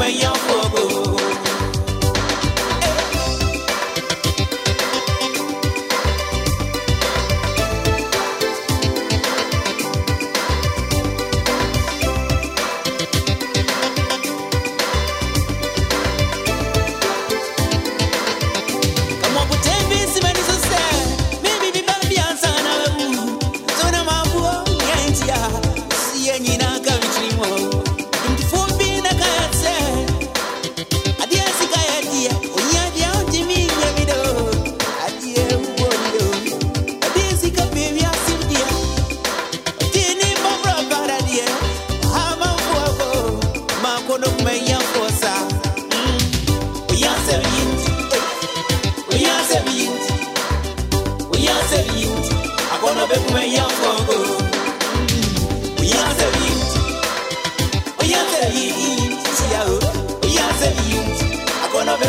when you I'm gonna uyanze yinti uyanze yinti akono be